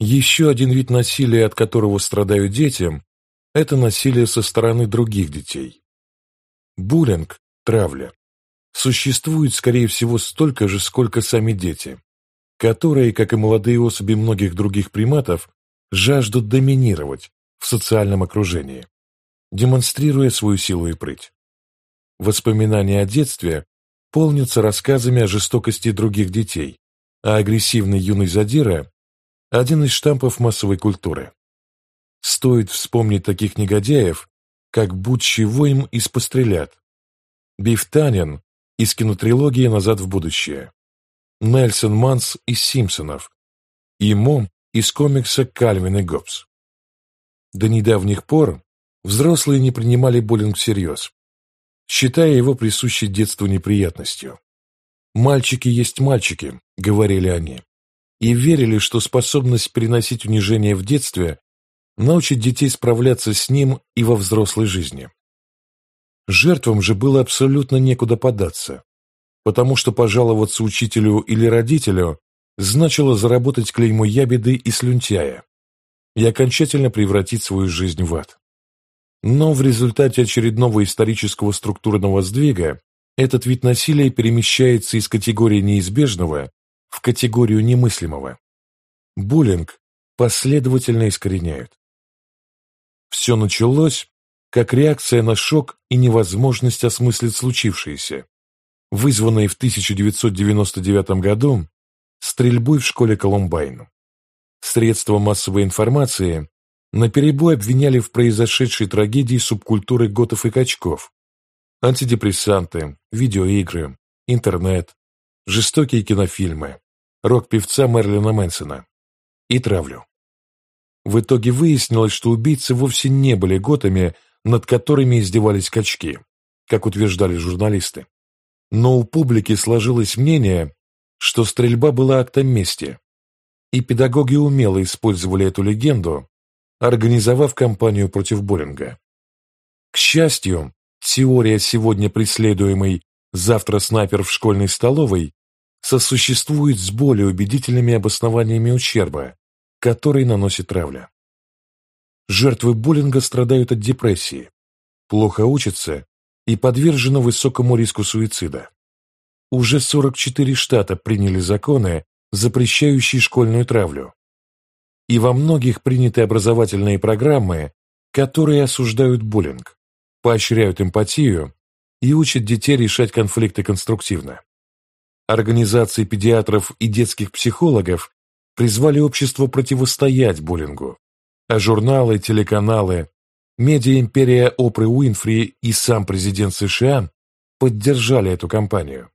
Еще один вид насилия, от которого страдают дети, это насилие со стороны других детей. Буллинг, травля, существует, скорее всего, столько же, сколько сами дети, которые, как и молодые особи многих других приматов, жаждут доминировать в социальном окружении, демонстрируя свою силу и прыть. Воспоминания о детстве полнятся рассказами о жестокости других детей, а агрессивный юный задира – один из штампов массовой культуры. Стоит вспомнить таких негодяев, как будь чего им из пострелят. Бифтанин из кинотрилогии «Назад в будущее», Нельсон Манс из «Симпсонов» и Мом из комикса «Кальвин и Гоббс». До недавних пор взрослые не принимали буллинг всерьез, считая его присущей детству неприятностью. «Мальчики есть мальчики», — говорили они, и верили, что способность переносить унижение в детстве научит детей справляться с ним и во взрослой жизни. Жертвам же было абсолютно некуда податься, потому что пожаловаться учителю или родителю значило заработать клеймо ябеды и слюнтяя и окончательно превратить свою жизнь в ад. Но в результате очередного исторического структурного сдвига этот вид насилия перемещается из категории неизбежного в категорию немыслимого. Буллинг последовательно искореняют. Все началось как реакция на шок и невозможность осмыслить случившееся, вызванной в 1999 году стрельбой в школе Колумбайн. Средства массовой информации наперебой обвиняли в произошедшей трагедии субкультуры готов и качков, антидепрессанты, видеоигры, интернет, жестокие кинофильмы, рок-певца Мерлина Мэнсона и травлю. В итоге выяснилось, что убийцы вовсе не были готами, над которыми издевались качки, как утверждали журналисты. Но у публики сложилось мнение, что стрельба была актом мести, и педагоги умело использовали эту легенду, организовав кампанию против буллинга. К счастью, теория сегодня преследуемой «завтра снайпер в школьной столовой» сосуществует с более убедительными обоснованиями ущерба, который наносит травля. Жертвы буллинга страдают от депрессии, плохо учатся и подвержены высокому риску суицида. Уже 44 штата приняли законы, запрещающие школьную травлю. И во многих приняты образовательные программы, которые осуждают буллинг, поощряют эмпатию и учат детей решать конфликты конструктивно. Организации педиатров и детских психологов призвали общество противостоять буллингу, а журналы, телеканалы, медиа-империя Опры Уинфри и сам президент США поддержали эту кампанию.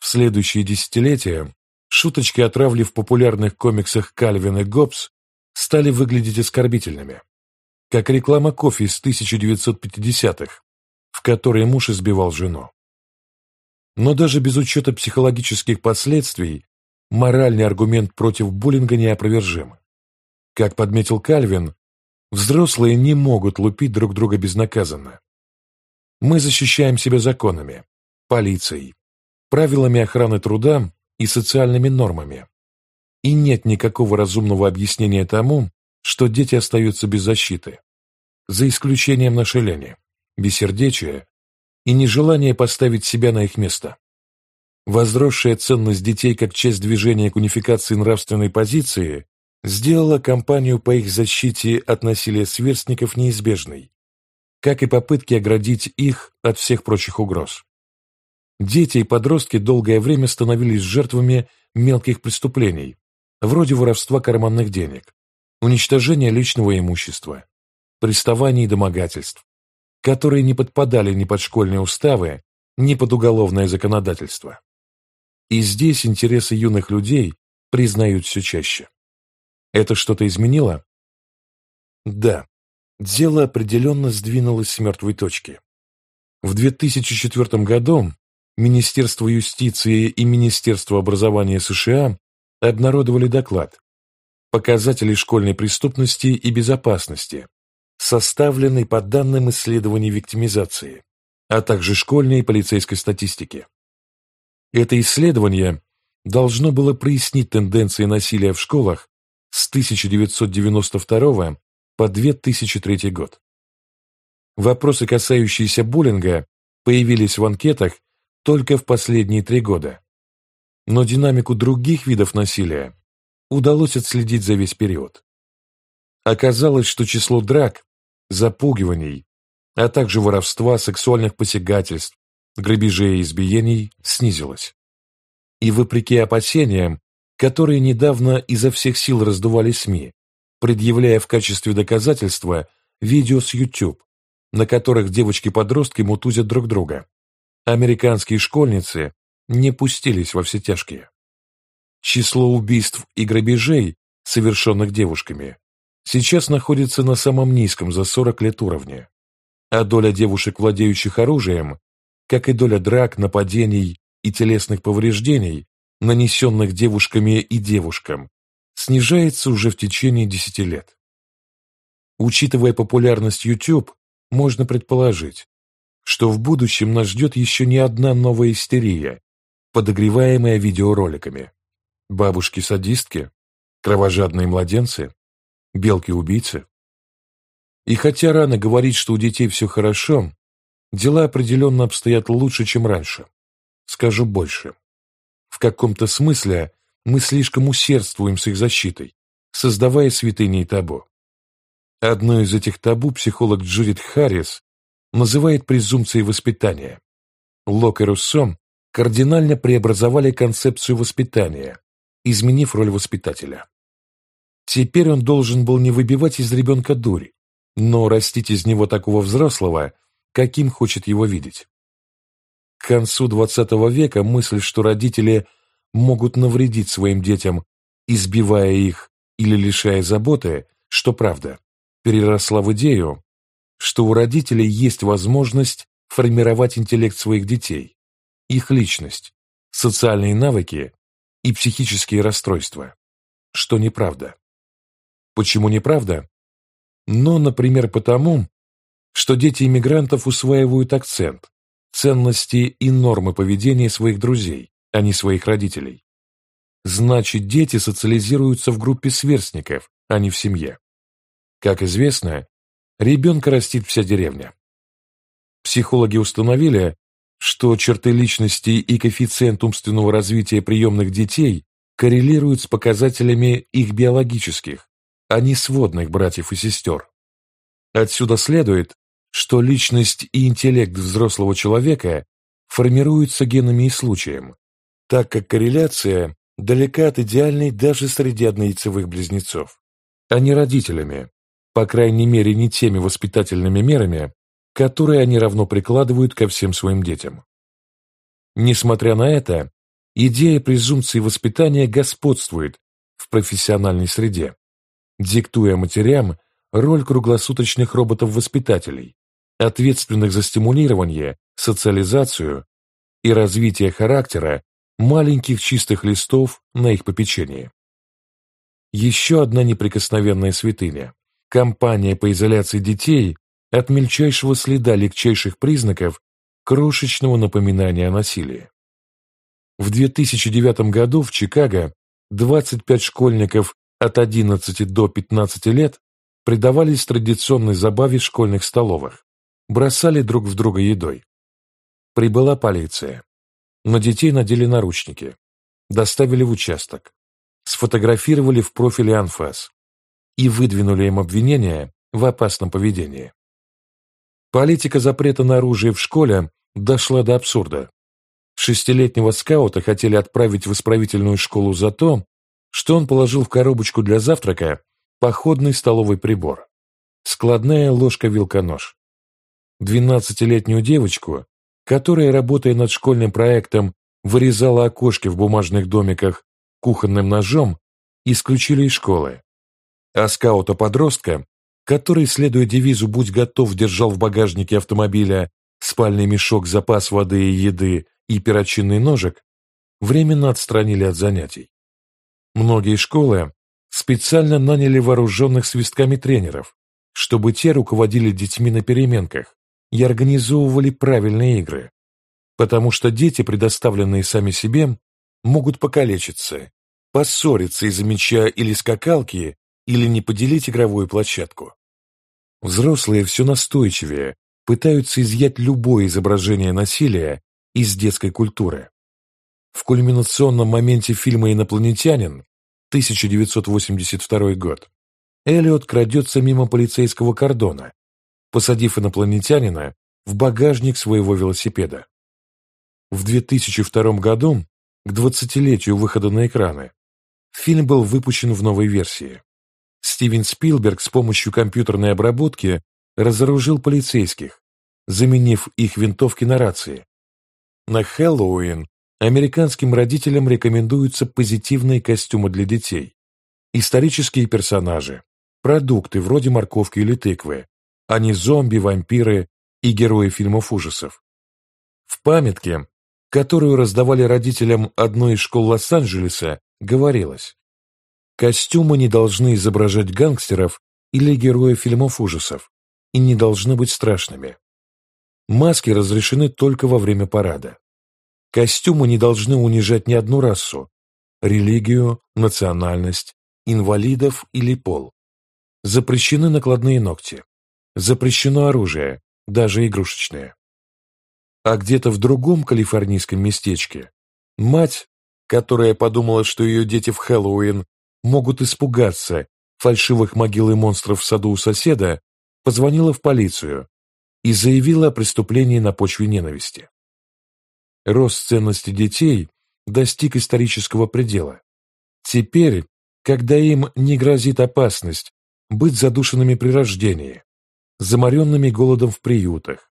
В следующие десятилетия шуточки о травле в популярных комиксах Кальвин и Гоббс стали выглядеть оскорбительными, как реклама кофе из 1950-х, в которой муж избивал жену. Но даже без учета психологических последствий моральный аргумент против буллинга неопровержим. Как подметил Кальвин, взрослые не могут лупить друг друга безнаказанно. Мы защищаем себя законами, полицией, правилами охраны труда и социальными нормами. И нет никакого разумного объяснения тому, что дети остаются без защиты, за исключением нашей лени, бессердечия и нежелания поставить себя на их место. Возросшая ценность детей как часть движения к унификации нравственной позиции сделала кампанию по их защите от насилия сверстников неизбежной, как и попытки оградить их от всех прочих угроз. Дети и подростки долгое время становились жертвами мелких преступлений, вроде воровства карманных денег, уничтожения личного имущества, приставаний и домогательств, которые не подпадали ни под школьные уставы, ни под уголовное законодательство. И здесь интересы юных людей признают все чаще. Это что-то изменило? Да, дело определенно сдвинулось с мертвой точки. В 2004 году Министерство юстиции и Министерство образования США обнародовали доклад «Показатели школьной преступности и безопасности», составленный по данным исследований виктимизации, а также школьной и полицейской статистики. Это исследование должно было прояснить тенденции насилия в школах с 1992 по 2003 год. Вопросы, касающиеся буллинга, появились в анкетах только в последние три года. Но динамику других видов насилия удалось отследить за весь период. Оказалось, что число драк, запугиваний, а также воровства, сексуальных посягательств, грабежей и избиений снизилось. И вопреки опасениям, которые недавно изо всех сил раздували СМИ, предъявляя в качестве доказательства видео с YouTube, на которых девочки-подростки мутузят друг друга, американские школьницы не пустились во все тяжкие. Число убийств и грабежей, совершенных девушками, сейчас находится на самом низком за 40 лет уровне, а доля девушек, владеющих оружием, как и доля драк, нападений и телесных повреждений, нанесенных девушками и девушкам, снижается уже в течение 10 лет. Учитывая популярность YouTube, можно предположить, что в будущем нас ждет еще не одна новая истерия, подогреваемая видеороликами. Бабушки-садистки, кровожадные младенцы, белки-убийцы. И хотя рано говорить, что у детей все хорошо, дела определенно обстоят лучше, чем раньше. Скажу больше. В каком-то смысле мы слишком усердствуем с их защитой, создавая святыни и табу. Одно из этих табу психолог Джудит Харрис называет презумпцией воспитания. Лок и Руссо кардинально преобразовали концепцию воспитания, изменив роль воспитателя. Теперь он должен был не выбивать из ребенка дурь, но растить из него такого взрослого, каким хочет его видеть. К концу XX века мысль, что родители могут навредить своим детям, избивая их или лишая заботы, что правда, переросла в идею, что у родителей есть возможность формировать интеллект своих детей, их личность, социальные навыки и психические расстройства, что неправда. Почему неправда? Но, например, потому, что дети иммигрантов усваивают акцент, ценности и нормы поведения своих друзей, а не своих родителей. Значит, дети социализируются в группе сверстников, а не в семье. Как известно, ребенка растит вся деревня. Психологи установили, что черты личности и коэффициент умственного развития приемных детей коррелируют с показателями их биологических, а не сводных братьев и сестер. Отсюда следует, что личность и интеллект взрослого человека формируются генами и случаем, так как корреляция далека от идеальной даже среди однояйцевых близнецов, а не родителями, по крайней мере не теми воспитательными мерами, которые они равно прикладывают ко всем своим детям. Несмотря на это, идея презумпции воспитания господствует в профессиональной среде, диктуя матерям роль круглосуточных роботов-воспитателей, ответственных за стимулирование, социализацию и развитие характера маленьких чистых листов на их попечении. Еще одна неприкосновенная святыня – кампания по изоляции детей от мельчайшего следа легчайших признаков крошечного напоминания о насилии. В 2009 году в Чикаго 25 школьников от 11 до 15 лет предавались традиционной забаве школьных столовых, бросали друг в друга едой. Прибыла полиция. На детей надели наручники, доставили в участок, сфотографировали в профиле анфас и выдвинули им обвинения в опасном поведении. Политика запрета на оружие в школе дошла до абсурда. Шестилетнего скаута хотели отправить в исправительную школу за то, что он положил в коробочку для завтрака походный столовый прибор, складная ложка-вилка-нож. Двенадцатилетнюю девочку, которая, работая над школьным проектом, вырезала окошки в бумажных домиках кухонным ножом, исключили из школы. А скаута-подростка, который, следуя девизу «Будь готов», держал в багажнике автомобиля спальный мешок, запас воды и еды и перочинный ножик, временно отстранили от занятий. Многие школы специально наняли вооруженных свистками тренеров, чтобы те руководили детьми на переменках и организовывали правильные игры, потому что дети, предоставленные сами себе, могут покалечиться поссориться из-за мяча или скакалки, или не поделить игровую площадку. Взрослые все настойчивее пытаются изъять любое изображение насилия из детской культуры. В кульминационном моменте фильма «Инопланетянин» 1982 год Эллиот крадется мимо полицейского кордона, посадив инопланетянина в багажник своего велосипеда. В 2002 году, к 20-летию выхода на экраны, фильм был выпущен в новой версии. Стивен Спилберг с помощью компьютерной обработки разоружил полицейских, заменив их винтовки на рации. На Хэллоуин американским родителям рекомендуются позитивные костюмы для детей, исторические персонажи, продукты вроде морковки или тыквы, а не зомби, вампиры и герои фильмов ужасов. В памятке, которую раздавали родителям одной из школ Лос-Анджелеса, говорилось «Костюмы не должны изображать гангстеров или героев фильмов ужасов и не должны быть страшными. Маски разрешены только во время парада. Костюмы не должны унижать ни одну расу, религию, национальность, инвалидов или пол. Запрещены накладные ногти. Запрещено оружие, даже игрушечное. А где-то в другом калифорнийском местечке мать, которая подумала, что ее дети в Хэллоуин могут испугаться фальшивых могил и монстров в саду у соседа, позвонила в полицию и заявила о преступлении на почве ненависти. Рост ценности детей достиг исторического предела. Теперь, когда им не грозит опасность быть задушенными при рождении, заморенными голодом в приютах,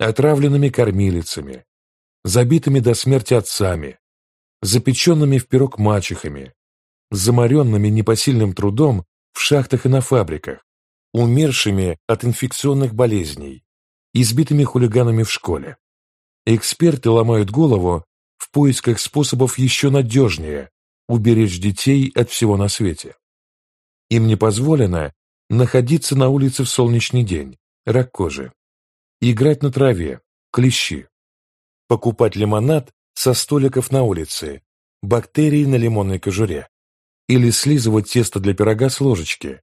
отравленными кормилицами, забитыми до смерти отцами, запеченными в пирог мачехами, заморенными непосильным трудом в шахтах и на фабриках, умершими от инфекционных болезней, избитыми хулиганами в школе. Эксперты ломают голову в поисках способов еще надежнее уберечь детей от всего на свете. Им не позволено находиться на улице в солнечный день, рак кожи, играть на траве, клещи, покупать лимонад со столиков на улице, бактерии на лимонной кожуре, или слизывать тесто для пирога с ложечки,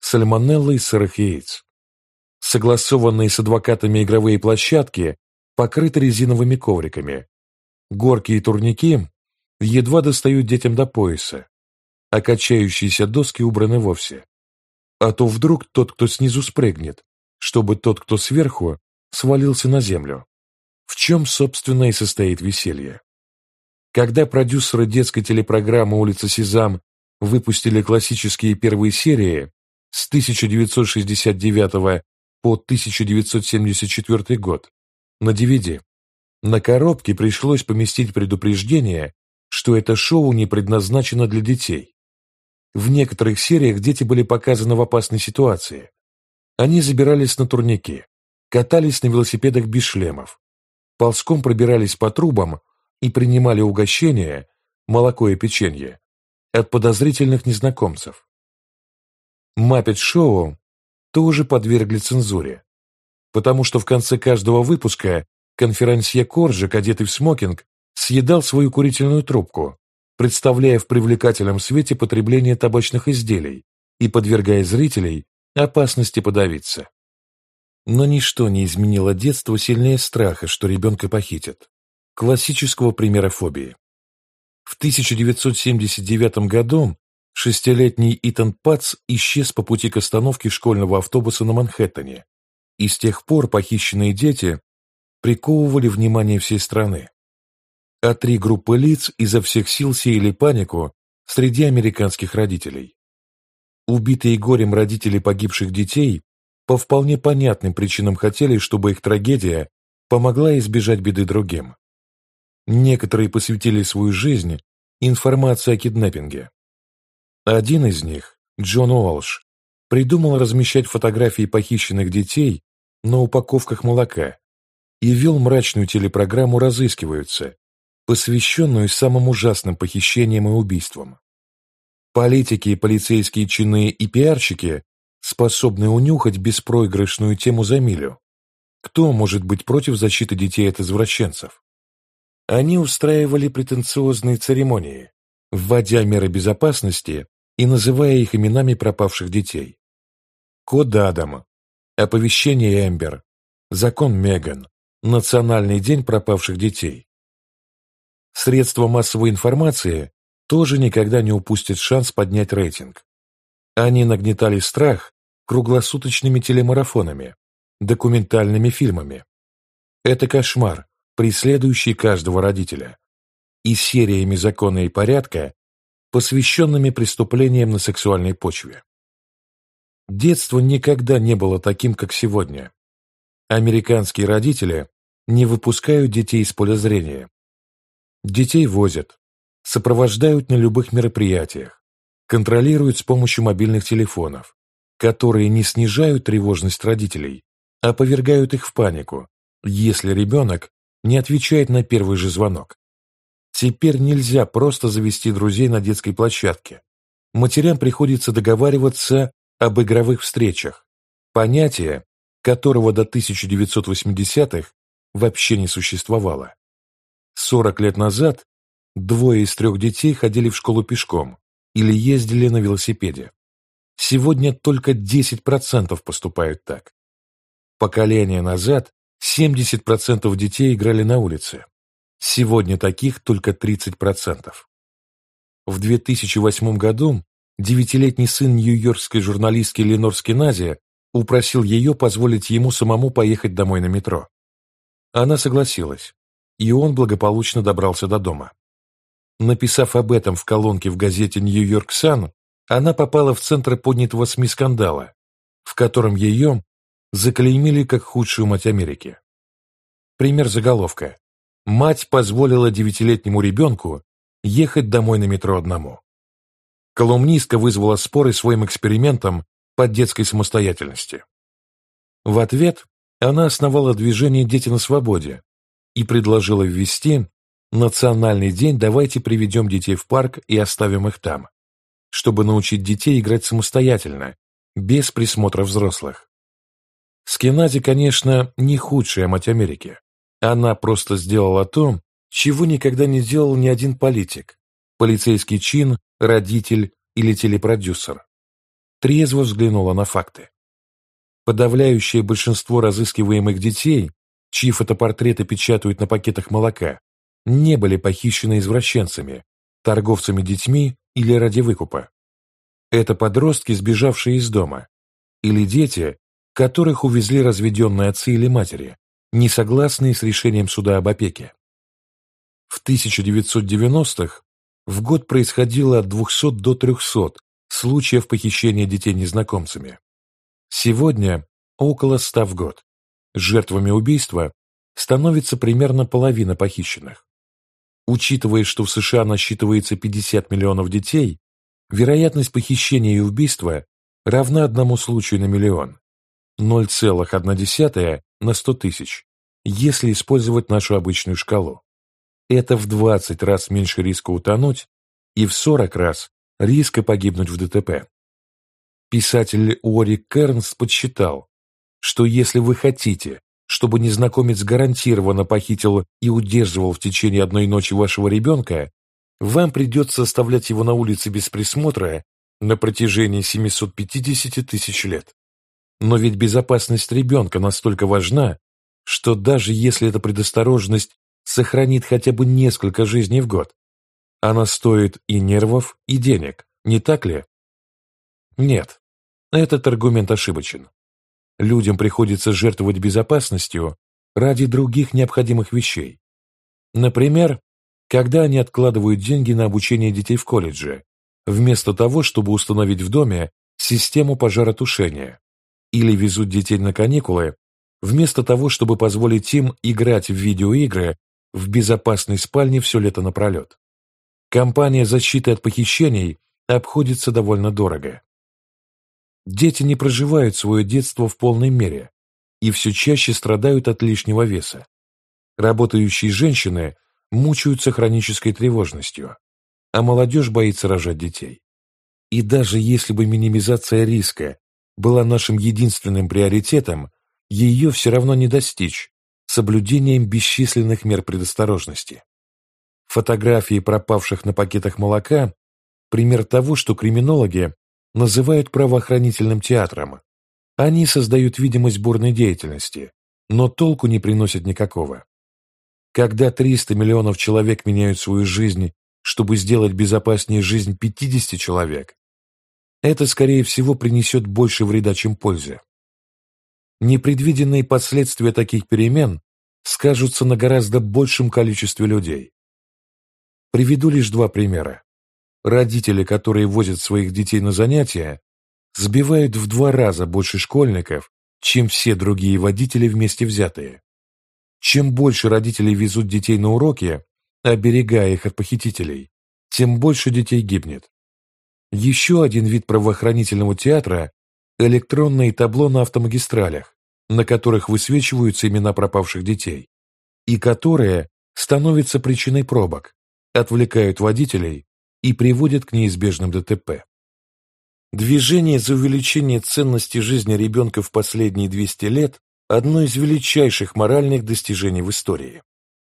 сальмонеллой сырых яиц. Согласованные с адвокатами игровые площадки покрыты резиновыми ковриками. Горки и турники едва достают детям до пояса, а качающиеся доски убраны вовсе. А то вдруг тот, кто снизу спрыгнет, чтобы тот, кто сверху, свалился на землю. В чем, собственно, и состоит веселье. Когда продюсеры детской телепрограммы «Улица Сезам» выпустили классические первые серии с 1969 по 1974 год на DVD, на коробке пришлось поместить предупреждение, что это шоу не предназначено для детей. В некоторых сериях дети были показаны в опасной ситуации. Они забирались на турники, катались на велосипедах без шлемов, ползком пробирались по трубам и принимали угощения, молоко и печенье, от подозрительных незнакомцев. Маппет Шоу тоже подвергли цензуре, потому что в конце каждого выпуска конферансье Коржик, одетый в смокинг, съедал свою курительную трубку, представляя в привлекательном свете потребление табачных изделий и подвергая зрителей опасности подавиться. Но ничто не изменило детство сильнее страха, что ребенка похитят. Классического примера фобии. В 1979 году шестилетний Итан Пац исчез по пути к остановке школьного автобуса на Манхэттене, и с тех пор похищенные дети приковывали внимание всей страны. А три группы лиц изо всех сил сеяли панику среди американских родителей. Убитые горем родители погибших детей по вполне понятным причинам хотели, чтобы их трагедия помогла избежать беды другим. Некоторые посвятили свою жизнь информации о киднеппинге. Один из них, Джон Уолш, придумал размещать фотографии похищенных детей на упаковках молока и вел мрачную телепрограмму «Разыскиваются», посвященную самым ужасным похищениям и убийствам. Политики, полицейские чины и пиарщики способны унюхать беспроигрышную тему за милю. Кто может быть против защиты детей от извращенцев? Они устраивали претенциозные церемонии, вводя меры безопасности и называя их именами пропавших детей. Код Адама, оповещение Эмбер, закон Меган, Национальный день пропавших детей. Средства массовой информации тоже никогда не упустят шанс поднять рейтинг. Они нагнетали страх круглосуточными телемарафонами, документальными фильмами. Это кошмар, преследующий каждого родителя. И сериями закона и порядка, посвященными преступлениям на сексуальной почве. Детство никогда не было таким, как сегодня. Американские родители не выпускают детей из поля зрения. Детей возят, сопровождают на любых мероприятиях, контролируют с помощью мобильных телефонов, которые не снижают тревожность родителей, а повергают их в панику, если ребенок не отвечает на первый же звонок. Теперь нельзя просто завести друзей на детской площадке. Матерям приходится договариваться об игровых встречах, понятие, которого до 1980-х вообще не существовало. 40 лет назад двое из трех детей ходили в школу пешком или ездили на велосипеде. Сегодня только 10% поступают так. Поколение назад 70% детей играли на улице. Сегодня таких только 30%. В 2008 году девятилетний сын нью-йоркской журналистки Ленор Скинази упросил ее позволить ему самому поехать домой на метро. Она согласилась, и он благополучно добрался до дома. Написав об этом в колонке в газете «Нью-Йорк Сан», она попала в центр поднятого СМИ скандала, в котором ее заклеймили как худшую мать Америки. Пример заголовка. Мать позволила девятилетнему ребенку ехать домой на метро одному. Колумнистка вызвала споры своим экспериментом по детской самостоятельности. В ответ она основала движение «Дети на свободе» и предложила ввести национальный день «Давайте приведем детей в парк и оставим их там», чтобы научить детей играть самостоятельно, без присмотра взрослых. Скинази, конечно, не худшая мать Америки. Она просто сделала то, чего никогда не делал ни один политик, полицейский чин, родитель или телепродюсер. Трезво взглянула на факты. Подавляющее большинство разыскиваемых детей, чьи фотопортреты печатают на пакетах молока, не были похищены извращенцами, торговцами детьми или ради выкупа. Это подростки, сбежавшие из дома, или дети, которых увезли разведенные отцы или матери, не согласные с решением суда об опеке. В 1990-х в год происходило от 200 до 300 случаев похищения детей незнакомцами. Сегодня около 100 в год. Жертвами убийства становится примерно половина похищенных. Учитывая, что в США насчитывается 50 миллионов детей, вероятность похищения и убийства равна одному случаю на миллион. 0,1 на 100 тысяч, если использовать нашу обычную шкалу. Это в 20 раз меньше риска утонуть и в 40 раз риска погибнуть в ДТП. Писатель Уорик Кернс подсчитал, что если вы хотите, чтобы незнакомец гарантированно похитил и удерживал в течение одной ночи вашего ребенка, вам придется оставлять его на улице без присмотра на протяжении 750 тысяч лет. Но ведь безопасность ребенка настолько важна, что даже если эта предосторожность сохранит хотя бы несколько жизней в год, она стоит и нервов, и денег, не так ли? Нет, этот аргумент ошибочен. Людям приходится жертвовать безопасностью ради других необходимых вещей. Например, когда они откладывают деньги на обучение детей в колледже, вместо того, чтобы установить в доме систему пожаротушения или везут детей на каникулы, вместо того, чтобы позволить им играть в видеоигры в безопасной спальне все лето напролет. Компания защиты от похищений обходится довольно дорого. Дети не проживают свое детство в полной мере и все чаще страдают от лишнего веса. Работающие женщины мучаются хронической тревожностью, а молодежь боится рожать детей. И даже если бы минимизация риска была нашим единственным приоритетом, ее все равно не достичь соблюдением бесчисленных мер предосторожности. Фотографии пропавших на пакетах молока – пример того, что криминологи называют правоохранительным театром. Они создают видимость бурной деятельности, но толку не приносят никакого. Когда 300 миллионов человек меняют свою жизнь, чтобы сделать безопаснее жизнь 50 человек, это, скорее всего, принесет больше вреда, чем пользы. Непредвиденные последствия таких перемен скажутся на гораздо большем количестве людей. Приведу лишь два примера. Родители, которые возят своих детей на занятия, сбивают в два раза больше школьников, чем все другие водители вместе взятые. Чем больше родителей везут детей на уроки, оберегая их от похитителей, тем больше детей гибнет. Еще один вид правоохранительного театра – электронные табло на автомагистралях, на которых высвечиваются имена пропавших детей, и которые становятся причиной пробок, отвлекают водителей и приводят к неизбежным ДТП. Движение за увеличение ценности жизни ребенка в последние 200 лет – одно из величайших моральных достижений в истории.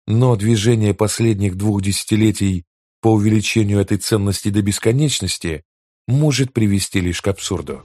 Но движение последних двух десятилетий по увеличению этой ценности до бесконечности может привести лишь к абсурду.